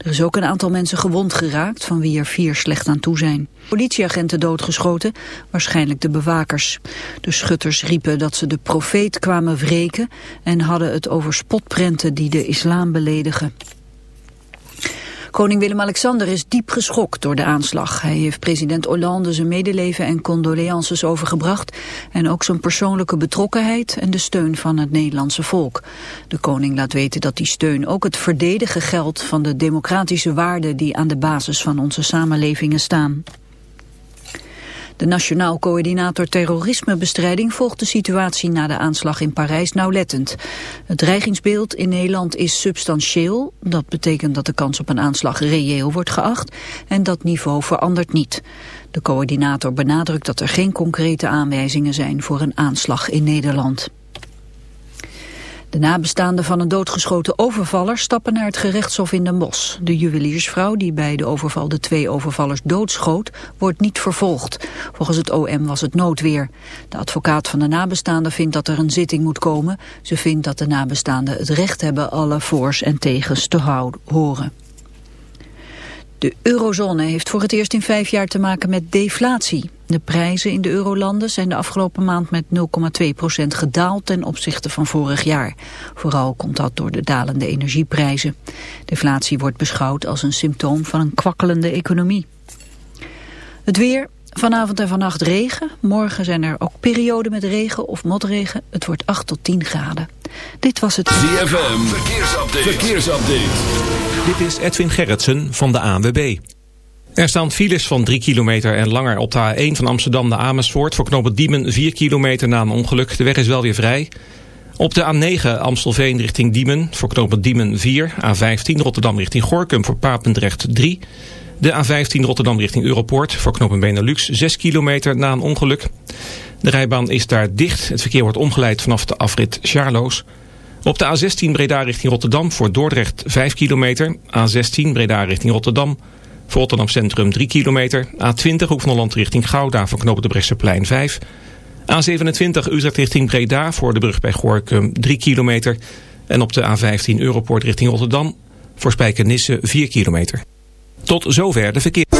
Er is ook een aantal mensen gewond geraakt, van wie er vier slecht aan toe zijn. Politieagenten doodgeschoten, waarschijnlijk de bewakers. De schutters riepen dat ze de profeet kwamen wreken en hadden het over spotprenten die de islam beledigen. Koning Willem-Alexander is diep geschokt door de aanslag. Hij heeft president Hollande zijn medeleven en condoleances overgebracht... en ook zijn persoonlijke betrokkenheid en de steun van het Nederlandse volk. De koning laat weten dat die steun ook het verdedigen geldt... van de democratische waarden die aan de basis van onze samenlevingen staan. De Nationaal Coördinator Terrorismebestrijding volgt de situatie na de aanslag in Parijs nauwlettend. Het dreigingsbeeld in Nederland is substantieel. Dat betekent dat de kans op een aanslag reëel wordt geacht en dat niveau verandert niet. De coördinator benadrukt dat er geen concrete aanwijzingen zijn voor een aanslag in Nederland. De nabestaanden van een doodgeschoten overvaller stappen naar het gerechtshof in Den Bosch. De juweliersvrouw die bij de overval de twee overvallers doodschoot, wordt niet vervolgd. Volgens het OM was het noodweer. De advocaat van de nabestaanden vindt dat er een zitting moet komen. Ze vindt dat de nabestaanden het recht hebben alle voors en tegens te horen. De eurozone heeft voor het eerst in vijf jaar te maken met deflatie. De prijzen in de eurolanden zijn de afgelopen maand met 0,2% gedaald ten opzichte van vorig jaar. Vooral komt dat door de dalende energieprijzen. Deflatie wordt beschouwd als een symptoom van een kwakkelende economie. Het weer, vanavond en vannacht regen. Morgen zijn er ook perioden met regen of motregen. Het wordt 8 tot 10 graden. Dit was het... ZFM, verkeersupdate. verkeersupdate. Dit is Edwin Gerritsen van de ANWB. Er staan files van 3 kilometer en langer op de A1 van Amsterdam naar Amersfoort. Voor knooppunt Diemen 4 kilometer na een ongeluk. De weg is wel weer vrij. Op de A9 Amstelveen richting Diemen. Voor knooppunt Diemen 4. A15 Rotterdam richting Gorkum voor Papendrecht 3. De A15 Rotterdam richting Europoort. Voor knooppunt Benelux 6 kilometer na een ongeluk. De rijbaan is daar dicht. Het verkeer wordt omgeleid vanaf de afrit Charloes. Op de A16 Breda richting Rotterdam voor Dordrecht 5 kilometer. A16 Breda richting Rotterdam Rotterdam Centrum 3 kilometer. A20 Hoek van Holland richting Gouda voor knopen de Bresseplein 5. A27 Utrecht richting Breda voor de brug bij Gorkum 3 kilometer. En op de A15 Europort richting Rotterdam voor Spijkenisse 4 kilometer. Tot zover de verkeer.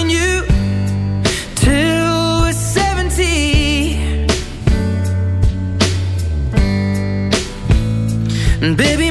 Baby,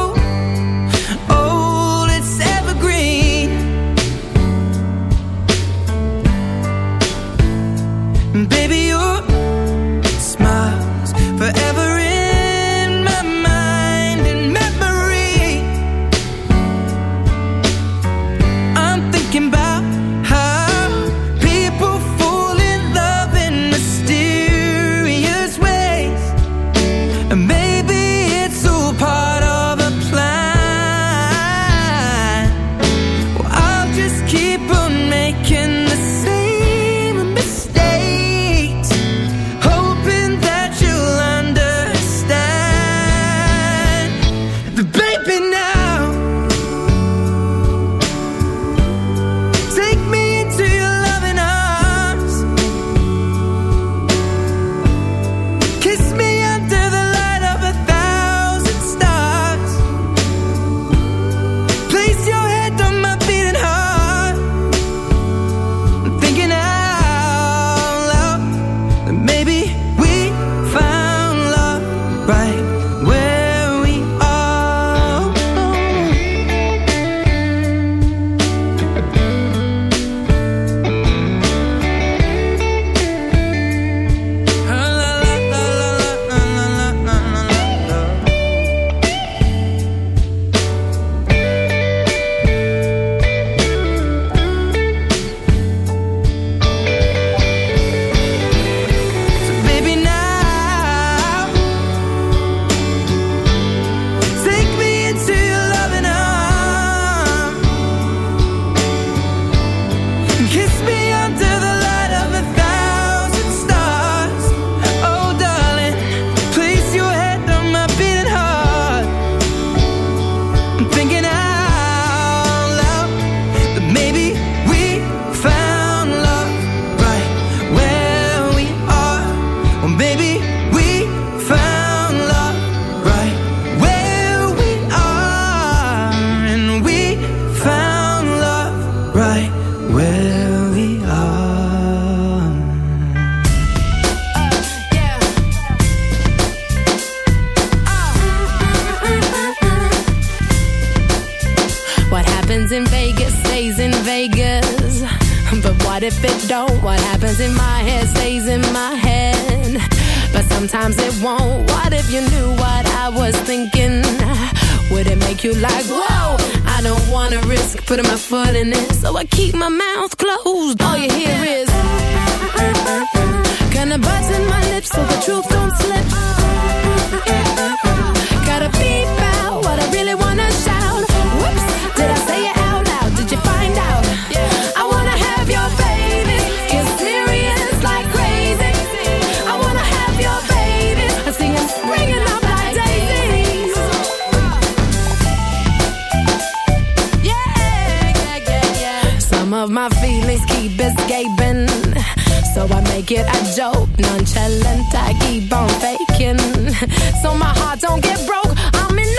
putting my foot in it. So I keep my mouth closed. All you hear is kinda biting my lips so the truth don't slip. it. a joke, nonchalant, I keep on faking. So my heart don't get broke. I'm in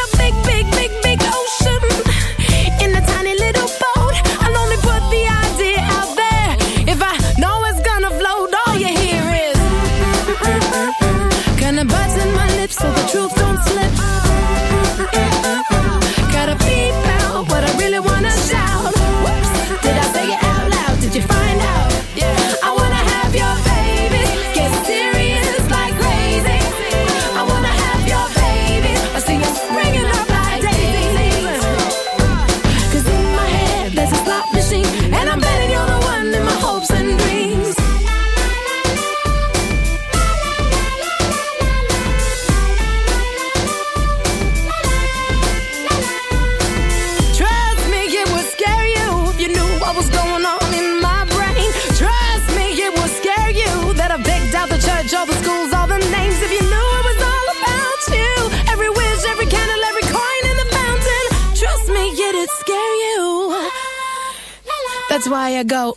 why I go.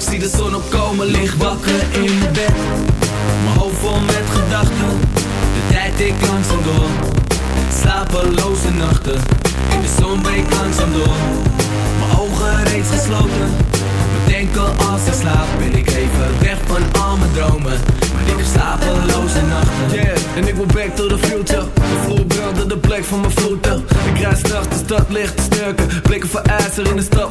Vrolijk Zie de zon opkomen Lig wakker in mijn bed. Mijn hoofd vol met gedachten De tijd ik langzaam door. Slapeloze nachten In de zon breekt langzaam door. Mijn ogen reeds gesloten Bedenken als ik slaap Ben ik even weg van al mijn dromen. Maar ik heb slapeloze nachten. Yeah, en ik wil back to the future. De vloer de plek van mijn voeten. Ik rijd straks de stad licht te snurken Blikken voor ijzer in de stad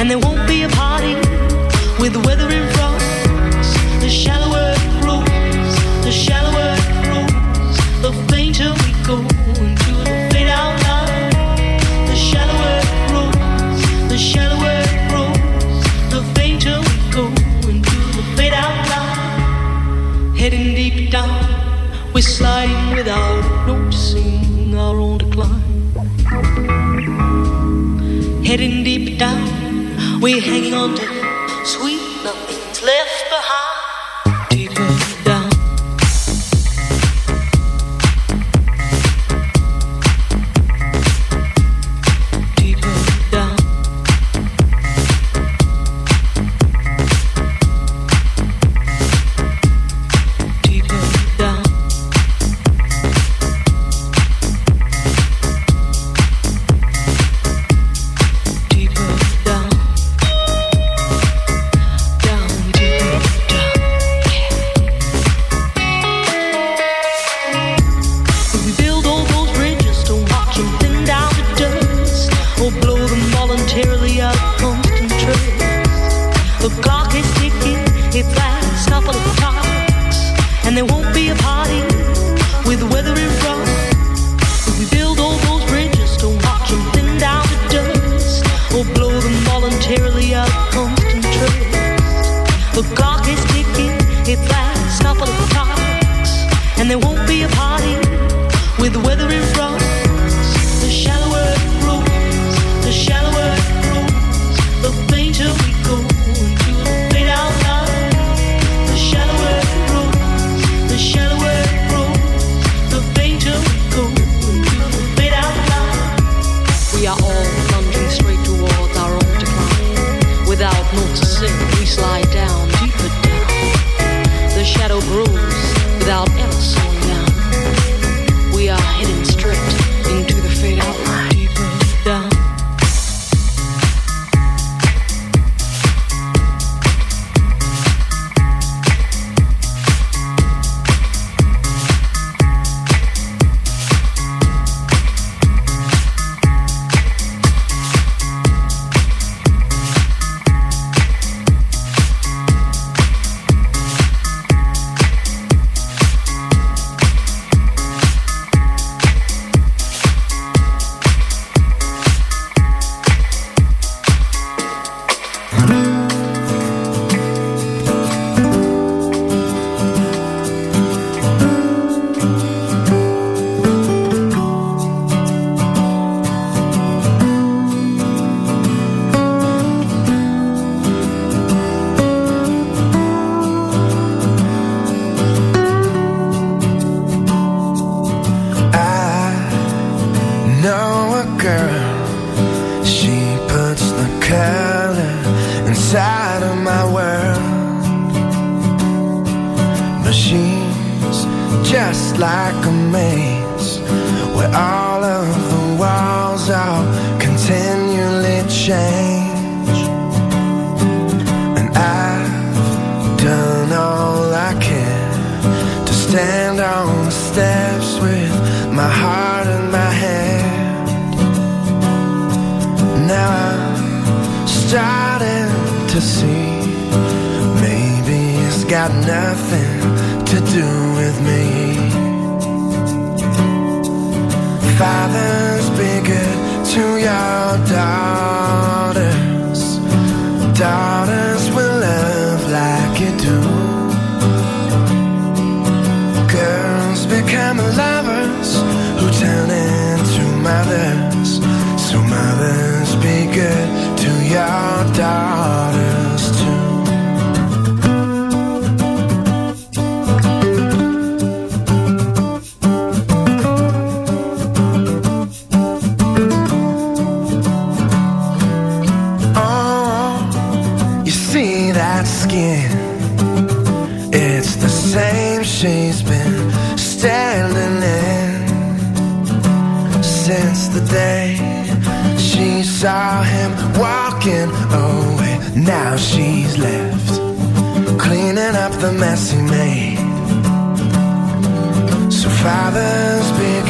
and there won't be a party with the weather in. The shallower it grows, the shallower it grows, the fainter we go into the fade out line. The shallower it grows, the shallower it grows, the fainter we go into the fade out line. Heading deep down, we're sliding without. hanging on to she's left, cleaning up the mess he made. So fathers big.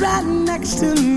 right next to me.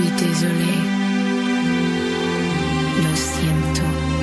Suis désolé. Lo siento.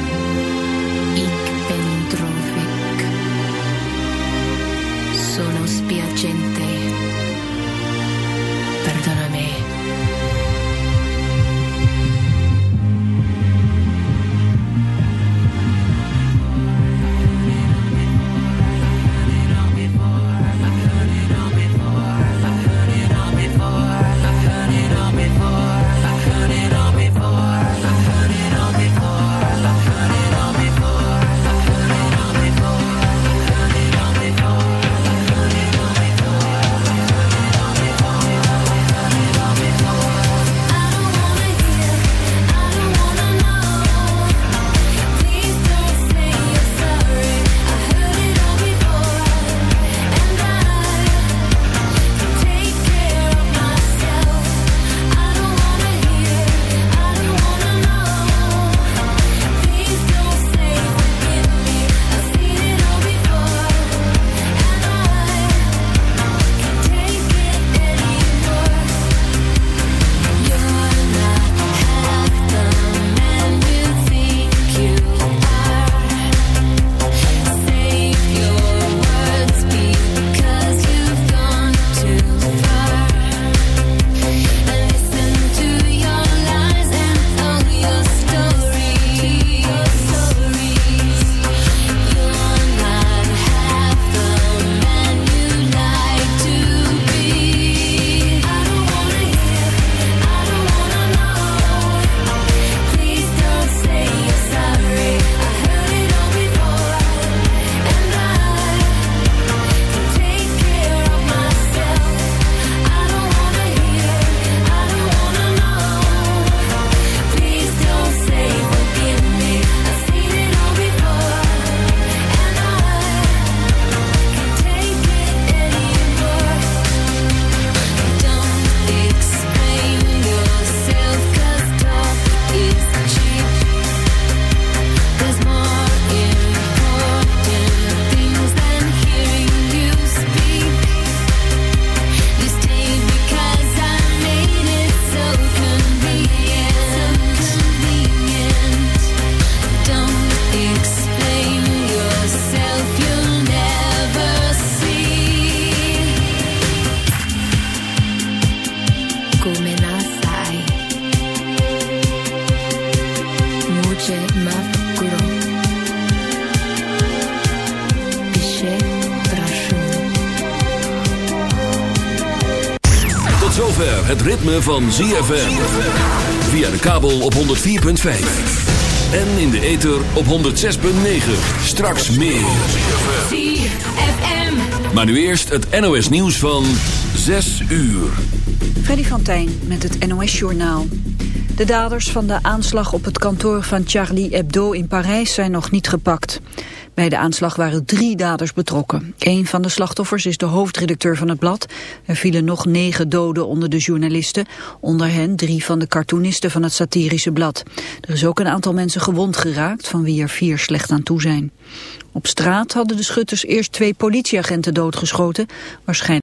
Ritme van ZFM. Via de kabel op 104.5. En in de ether op 106.9. Straks meer. ZFM. Maar nu eerst het NOS nieuws van 6 uur. Freddy van Tijn met het NOS-journaal. De daders van de aanslag op het kantoor van Charlie Hebdo in Parijs zijn nog niet gepakt. Bij de aanslag waren drie daders betrokken. Een van de slachtoffers is de hoofdredacteur van het blad. Er vielen nog negen doden onder de journalisten. Onder hen drie van de cartoonisten van het satirische blad. Er is ook een aantal mensen gewond geraakt, van wie er vier slecht aan toe zijn. Op straat hadden de schutters eerst twee politieagenten doodgeschoten. Waarschijnlijk